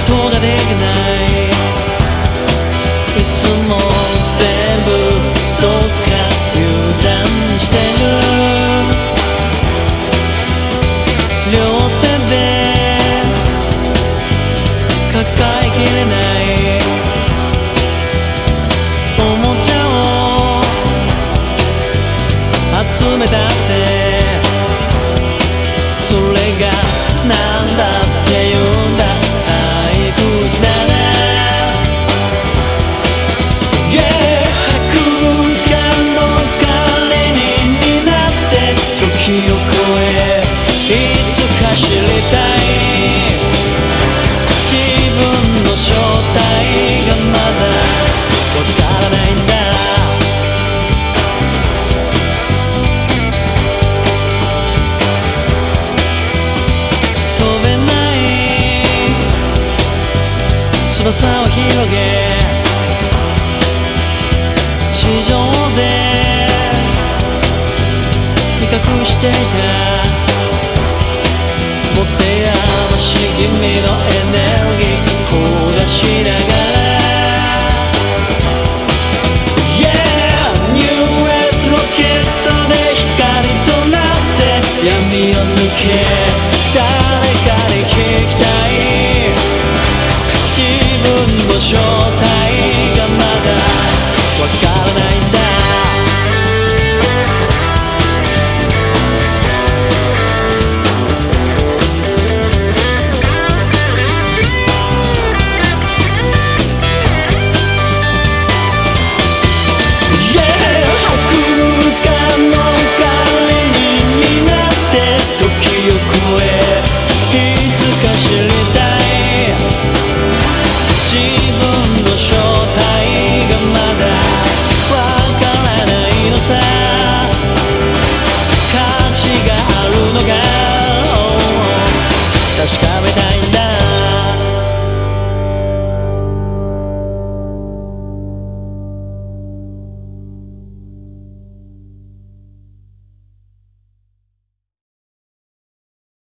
ことができないいつも全部どっか油断してる。両手で抱えきれない。おもちゃを集めたって。さを広げ。地上で威嚇していた。持てやましい君のエネルギー焦がしながら。闇を抜け。たの正体がまだわかる